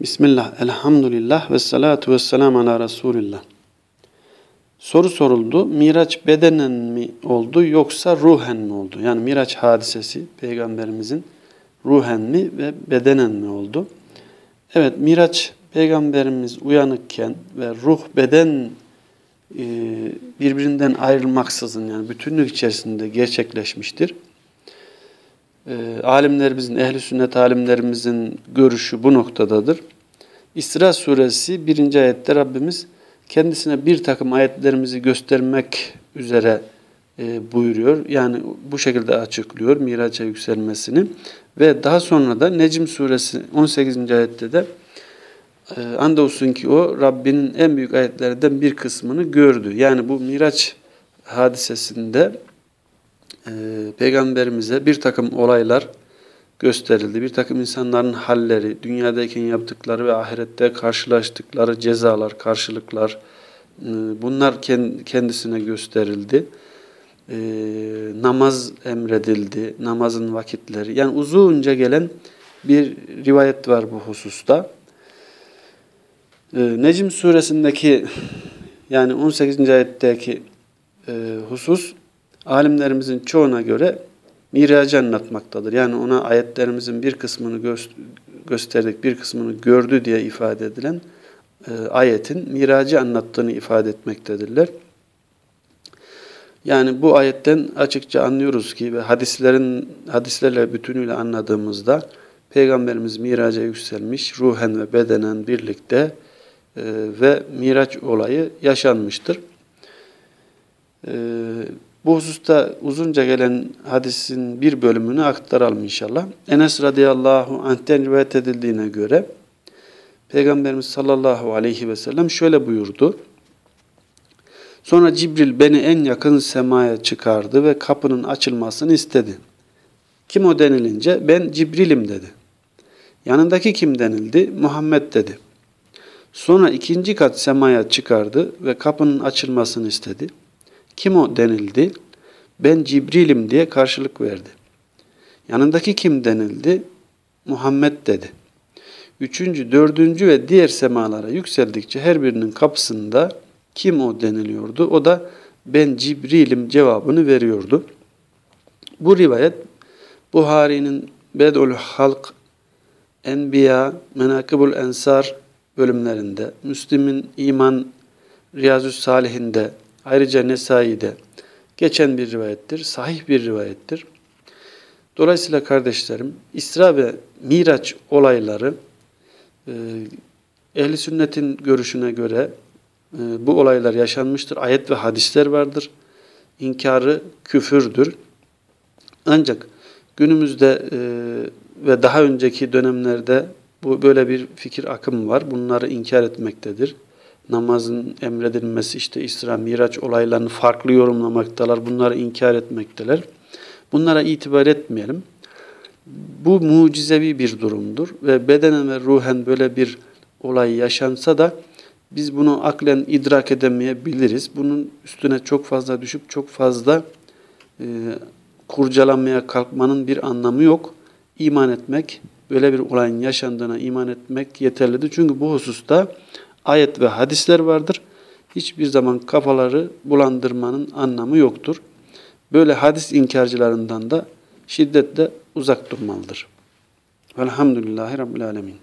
Bismillah, elhamdülillah ve salatu ve selamu ala Resulillah. Soru soruldu. Miraç bedenen mi oldu yoksa ruhen mi oldu? Yani Miraç hadisesi peygamberimizin ruhen mi ve bedenen mi oldu? Evet Miraç peygamberimiz uyanıkken ve ruh beden e, birbirinden ayrılmaksızın yani bütünlük içerisinde gerçekleşmiştir. E, alimlerimizin, ehli sünnet alimlerimizin görüşü bu noktadadır. İsra suresi birinci ayette Rabbimiz kendisine bir takım ayetlerimizi göstermek üzere e, buyuruyor. Yani bu şekilde açıklıyor miraca yükselmesini. Ve daha sonra da Necm suresi 18. ayette de e, andolsun ki o Rabbinin en büyük ayetlerinden bir kısmını gördü. Yani bu miraç hadisesinde e, peygamberimize bir takım olaylar gösterildi. Bir takım insanların halleri, dünyadayken yaptıkları ve ahirette karşılaştıkları cezalar, karşılıklar e, bunlar kendisine gösterildi. E, namaz emredildi, namazın vakitleri. Yani uzunca gelen bir rivayet var bu hususta. E, Necm suresindeki yani 18. ayetteki husus alimlerimizin çoğuna göre miracı anlatmaktadır. Yani ona ayetlerimizin bir kısmını gö gösterdik, bir kısmını gördü diye ifade edilen e, ayetin miracı anlattığını ifade etmektedirler. Yani bu ayetten açıkça anlıyoruz ki ve hadislerin hadislerle bütünüyle anladığımızda Peygamberimiz miraca yükselmiş, ruhen ve bedenen birlikte e, ve miraç olayı yaşanmıştır. E, bu hususta uzunca gelen hadisin bir bölümünü aktaralım inşallah. Enes radıyallahu anh'ten rivayet edildiğine göre Peygamberimiz sallallahu aleyhi ve sellem şöyle buyurdu. Sonra Cibril beni en yakın semaya çıkardı ve kapının açılmasını istedi. Kim o denilince ben Cibril'im dedi. Yanındaki kim denildi? Muhammed dedi. Sonra ikinci kat semaya çıkardı ve kapının açılmasını istedi. Kim o denildi? Ben Cibril'im diye karşılık verdi. Yanındaki kim denildi? Muhammed dedi. Üçüncü, dördüncü ve diğer semalara yükseldikçe her birinin kapısında kim o deniliyordu. O da ben Cibril'im cevabını veriyordu. Bu rivayet Buhari'nin Bed'ul Halk, Enbiya, Menakibul Ensar bölümlerinde, Müslim'in İman, Riyazü Salihinde, Ayrıca Nesai'de geçen bir rivayettir, sahih bir rivayettir. Dolayısıyla kardeşlerim, İsra ve Miraç olayları e, ehli sünnetin görüşüne göre e, bu olaylar yaşanmıştır. Ayet ve hadisler vardır. İnkarı küfürdür. Ancak günümüzde e, ve daha önceki dönemlerde bu böyle bir fikir akımı var. Bunları inkar etmektedir namazın emredilmesi, işte İsra, Miraç olaylarını farklı yorumlamaktalar, bunları inkar etmekteler. Bunlara itibar etmeyelim. Bu mucizevi bir durumdur ve bedenen ve ruhen böyle bir olay yaşansa da biz bunu aklen idrak edemeyebiliriz. Bunun üstüne çok fazla düşüp çok fazla e, kurcalanmaya kalkmanın bir anlamı yok. İman etmek, böyle bir olayın yaşandığına iman etmek yeterlidir. Çünkü bu hususta ayet ve hadisler vardır. Hiçbir zaman kafaları bulandırmanın anlamı yoktur. Böyle hadis inkarcılarından da şiddetle uzak durmalıdır. Velhamdülillahi Rabbil Alemin.